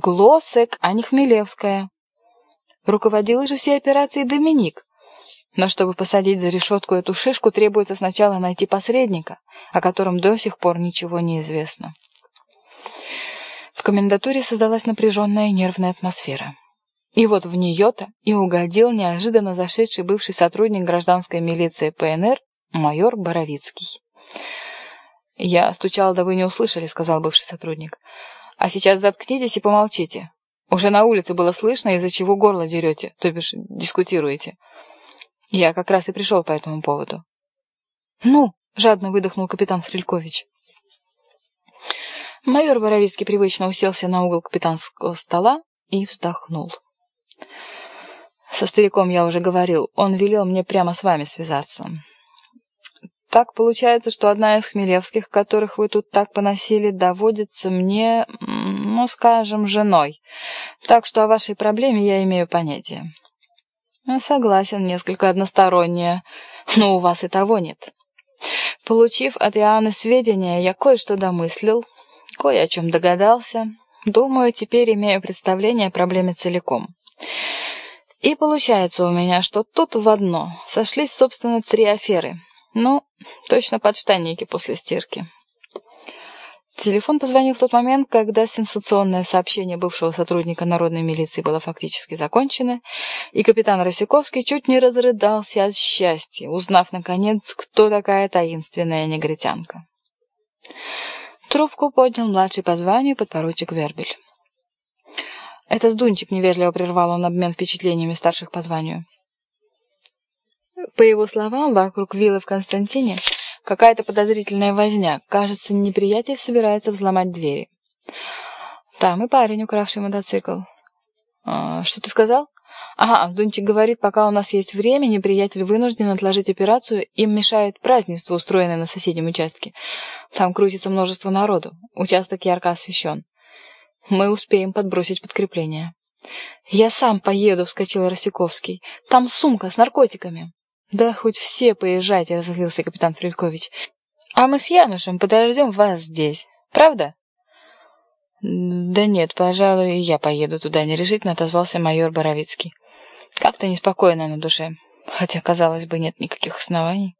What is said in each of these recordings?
Глосек, а не Хмелевская. Руководил же всей операцией Доминик. Но чтобы посадить за решетку эту шишку, требуется сначала найти посредника, о котором до сих пор ничего не известно. В комендатуре создалась напряженная нервная атмосфера. И вот в нее-то и угодил неожиданно зашедший бывший сотрудник гражданской милиции ПНР майор Боровицкий. «Я стучал, да вы не услышали», — сказал бывший сотрудник. «А сейчас заткнитесь и помолчите. Уже на улице было слышно, из-за чего горло дерете, то бишь дискутируете. Я как раз и пришел по этому поводу». «Ну», — жадно выдохнул капитан Фрелькович. Майор Боровицкий привычно уселся на угол капитанского стола и вздохнул. «Со стариком я уже говорил. Он велел мне прямо с вами связаться. Так получается, что одна из хмелевских, которых вы тут так поносили, доводится мне, ну, скажем, женой. Так что о вашей проблеме я имею понятие. Согласен, несколько одностороннее, но у вас и того нет. Получив от Иоанны сведения, я кое-что домыслил, кое о чем догадался. Думаю, теперь имею представление о проблеме целиком. И получается у меня, что тут в одно сошлись, собственно, три аферы — ну, точно подштанники после стирки. Телефон позвонил в тот момент, когда сенсационное сообщение бывшего сотрудника народной милиции было фактически закончено, и капитан Росяковский чуть не разрыдался от счастья, узнав, наконец, кто такая таинственная негритянка. Трубку поднял младший по званию подпоручик Вербель. «Это сдунчик», — невежливо прервал он обмен впечатлениями старших по званию. По его словам, вокруг виллы в Константине какая-то подозрительная возня. Кажется, неприятель собирается взломать двери. Там и парень, укравший мотоцикл. А, что ты сказал? Ага, Вздунчик говорит, пока у нас есть время, неприятель вынужден отложить операцию, им мешает празднество, устроенное на соседнем участке. Там крутится множество народу, участок ярко освещен. Мы успеем подбросить подкрепление. «Я сам поеду», — вскочил Росяковский. «Там сумка с наркотиками». «Да хоть все поезжайте», — разозлился капитан Фрелькович. «А мы с Янушем подождем вас здесь. Правда?» «Да нет, пожалуй, я поеду туда», — нерешительно отозвался майор Боровицкий. «Как-то неспокойно на душе, хотя, казалось бы, нет никаких оснований».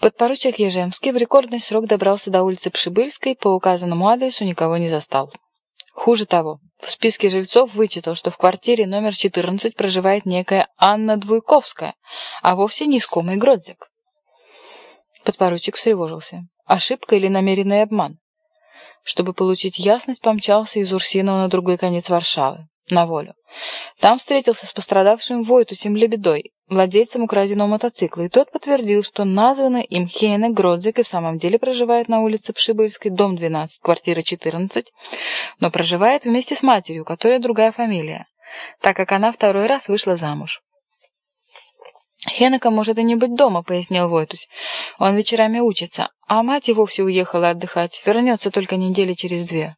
Подпоручик Ежемский в рекордный срок добрался до улицы Пшибыльской, по указанному адресу никого не застал. Хуже того, в списке жильцов вычитал, что в квартире номер 14 проживает некая Анна Двуйковская, а вовсе не искомый Гродзик. Подпоручик встревожился. Ошибка или намеренный обман? Чтобы получить ясность, помчался из Урсинова на другой конец Варшавы, на волю. Там встретился с пострадавшим Войтусем Лебедой, владельцем украденного мотоцикла, и тот подтвердил, что названный им Хейне Гродзик и в самом деле проживает на улице Пшибыльской, дом 12, квартира 14, но проживает вместе с матерью, у которой другая фамилия, так как она второй раз вышла замуж. «Хенека может и не быть дома», — пояснил Войтусь. «Он вечерами учится, а мать и вовсе уехала отдыхать, вернется только недели через две.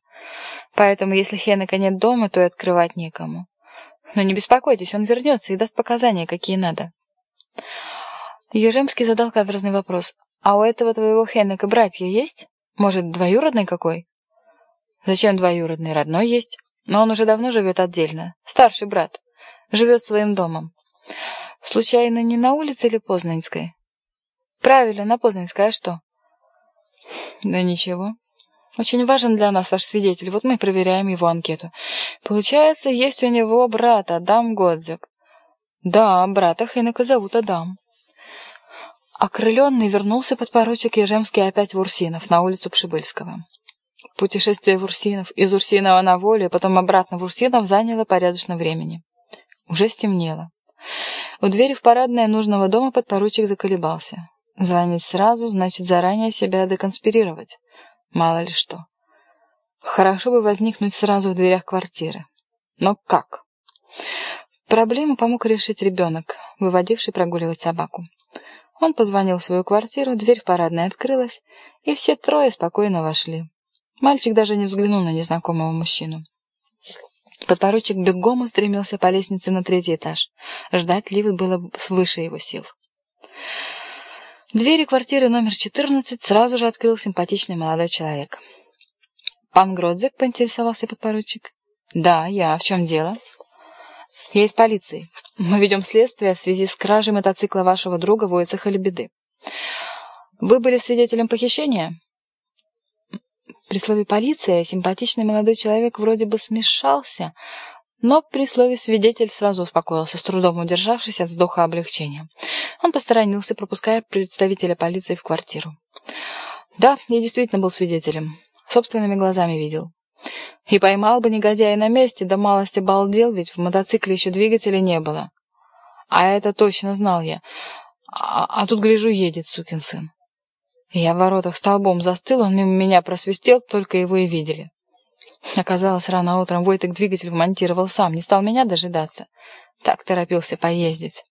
Поэтому, если Хенека нет дома, то и открывать некому. Но не беспокойтесь, он вернется и даст показания, какие надо. Ежемский задал каверзный вопрос. «А у этого твоего Хеннека братья есть? Может, двоюродный какой?» «Зачем двоюродный? Родной есть. Но он уже давно живет отдельно. Старший брат. Живет своим домом. Случайно не на улице или Познанской?» «Правильно, на Познанской. А что?» «Да ничего. Очень важен для нас ваш свидетель. Вот мы проверяем его анкету. Получается, есть у него брат Адам Годзик. Да, брата Хенека зовут Адам. Окрыленный вернулся подпоручик Ежемский опять в Урсинов, на улицу Пшибыльского. Путешествие в Урсинов, из Урсинова на волю, потом обратно в Урсинов заняло порядочно времени. Уже стемнело. У двери в парадное нужного дома подпоручик заколебался. Звонить сразу, значит заранее себя деконспирировать. Мало ли что. Хорошо бы возникнуть сразу в дверях квартиры. Но как? Проблему помог решить ребенок, выводивший прогуливать собаку. Он позвонил в свою квартиру, дверь в парадной открылась, и все трое спокойно вошли. Мальчик даже не взглянул на незнакомого мужчину. Подпоручик бегом устремился по лестнице на третий этаж. Ждать Ливы было свыше его сил. Двери квартиры номер 14 сразу же открыл симпатичный молодой человек. «Пан Гродзик?» — поинтересовался подпоручик. «Да, я. В чем дело?» «Я из полиции. Мы ведем следствие в связи с кражей мотоцикла вашего друга Войца Халибеды. Вы были свидетелем похищения?» При слове «полиция» симпатичный молодой человек вроде бы смешался, но при слове «свидетель» сразу успокоился, с трудом удержавшись от вздоха облегчения. Он посторонился, пропуская представителя полиции в квартиру. «Да, я действительно был свидетелем. Собственными глазами видел. И поймал бы негодяя на месте, да малость обалдел, ведь в мотоцикле еще двигателя не было. А это точно знал я. А, а тут, гляжу, едет сукин сын. Я в воротах столбом застыл, он мимо меня просвистел, только его и видели. Оказалось, рано утром Войтек двигатель вмонтировал сам, не стал меня дожидаться. Так торопился поездить.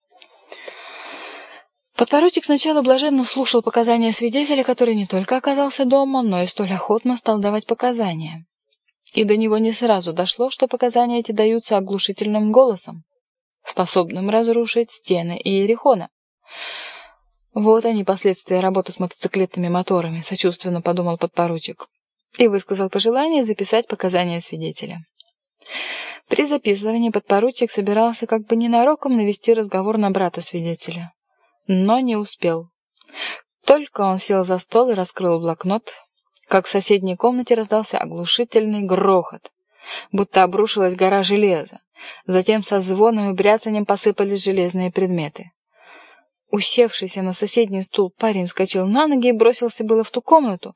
Подпоручик сначала блаженно слушал показания свидетеля, который не только оказался дома, но и столь охотно стал давать показания. И до него не сразу дошло, что показания эти даются оглушительным голосом, способным разрушить стены Иерихона. Вот они, последствия работы с мотоциклетными моторами, сочувственно подумал подпоручик и высказал пожелание записать показания свидетеля. При записывании подпоручик собирался как бы ненароком навести разговор на брата свидетеля, но не успел. Только он сел за стол и раскрыл блокнот, как в соседней комнате раздался оглушительный грохот, будто обрушилась гора железа. Затем со звоном и бряцанием посыпались железные предметы. Усевшийся на соседний стул парень вскочил на ноги и бросился было в ту комнату,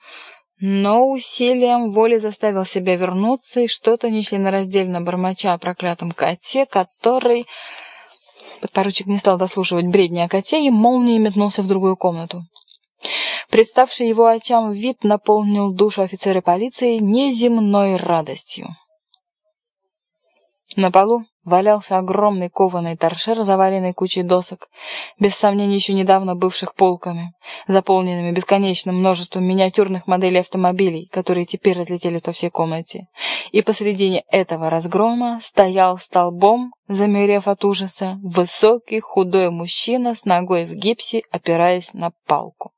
но усилием воли заставил себя вернуться и что-то нечленораздельно бормоча о проклятом коте, который... Подпоручик не стал дослушивать бредни о коте и молнией метнулся в другую комнату. Представший его очам вид наполнил душу офицера полиции неземной радостью. На полу валялся огромный кованый торшер, заваленный кучей досок, без сомнения еще недавно бывших полками, заполненными бесконечным множеством миниатюрных моделей автомобилей, которые теперь разлетели по всей комнате. И посредине этого разгрома стоял столбом, замерев от ужаса, высокий худой мужчина с ногой в гипсе, опираясь на палку.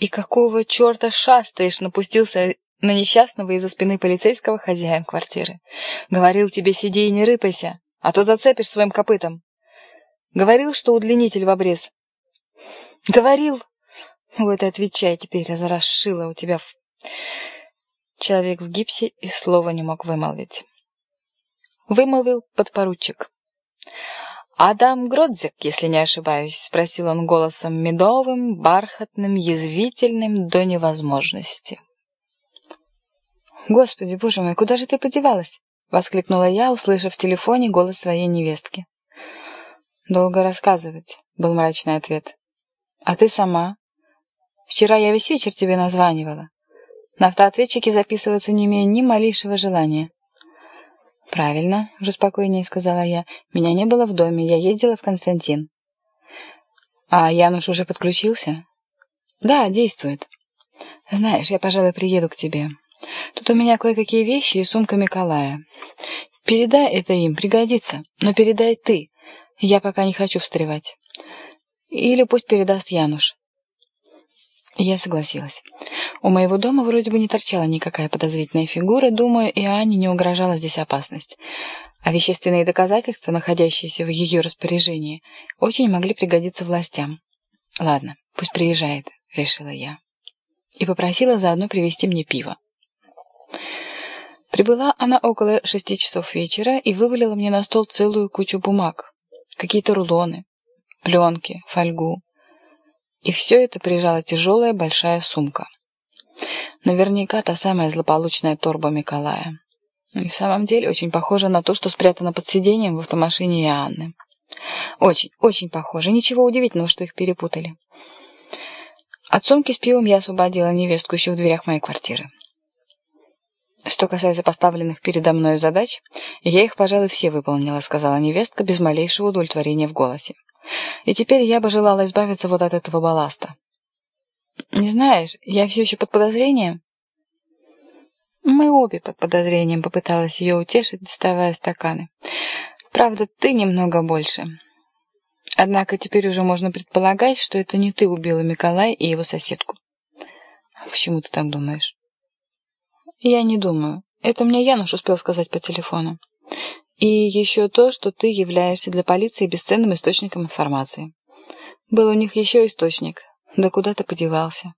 «И какого черта шастаешь?» — напустился на несчастного из-за спины полицейского хозяин квартиры. «Говорил тебе, сиди и не рыпайся, а то зацепишь своим копытом. Говорил, что удлинитель в обрез». «Говорил!» «Вот и отвечай теперь, разрошила у тебя...» Человек в гипсе и слова не мог вымолвить. Вымолвил подпоручик. «Адам Гродзик, если не ошибаюсь», — спросил он голосом медовым, бархатным, язвительным до невозможности. «Господи, боже мой, куда же ты подевалась?» — воскликнула я, услышав в телефоне голос своей невестки. «Долго рассказывать», — был мрачный ответ. «А ты сама?» «Вчера я весь вечер тебе названивала. На автоответчике записываться не имею ни малейшего желания». «Правильно», — уже спокойнее сказала я. «Меня не было в доме, я ездила в Константин». «А Януш уже подключился?» «Да, действует». «Знаешь, я, пожалуй, приеду к тебе. Тут у меня кое-какие вещи и сумка Миколая. Передай это им, пригодится, но передай ты. Я пока не хочу встревать. Или пусть передаст Януш. Я согласилась. У моего дома вроде бы не торчала никакая подозрительная фигура, думаю, и Ане не угрожала здесь опасность. А вещественные доказательства, находящиеся в ее распоряжении, очень могли пригодиться властям. «Ладно, пусть приезжает», — решила я. И попросила заодно привезти мне пиво. Прибыла она около шести часов вечера и вывалила мне на стол целую кучу бумаг. Какие-то рулоны, пленки, фольгу. И все это прижала тяжелая большая сумка. Наверняка та самая злополучная торба Николая. И в самом деле очень похоже на то, что спрятано под сиденьем в автомашине Иоанны. Очень, очень похоже. Ничего удивительного, что их перепутали. От сумки с пивом я освободила невестку еще в дверях моей квартиры. Что касается поставленных передо мной задач, я их, пожалуй, все выполнила, сказала невестка без малейшего удовлетворения в голосе. И теперь я бы желала избавиться вот от этого балласта. Не знаешь, я все еще под подозрением? Мы обе под подозрением, попыталась ее утешить, доставая стаканы. Правда, ты немного больше. Однако теперь уже можно предполагать, что это не ты убила Николая и его соседку. Почему ты так думаешь? Я не думаю. Это мне Януш успел сказать по телефону. И еще то, что ты являешься для полиции бесценным источником информации. Был у них еще источник, да куда-то подевался.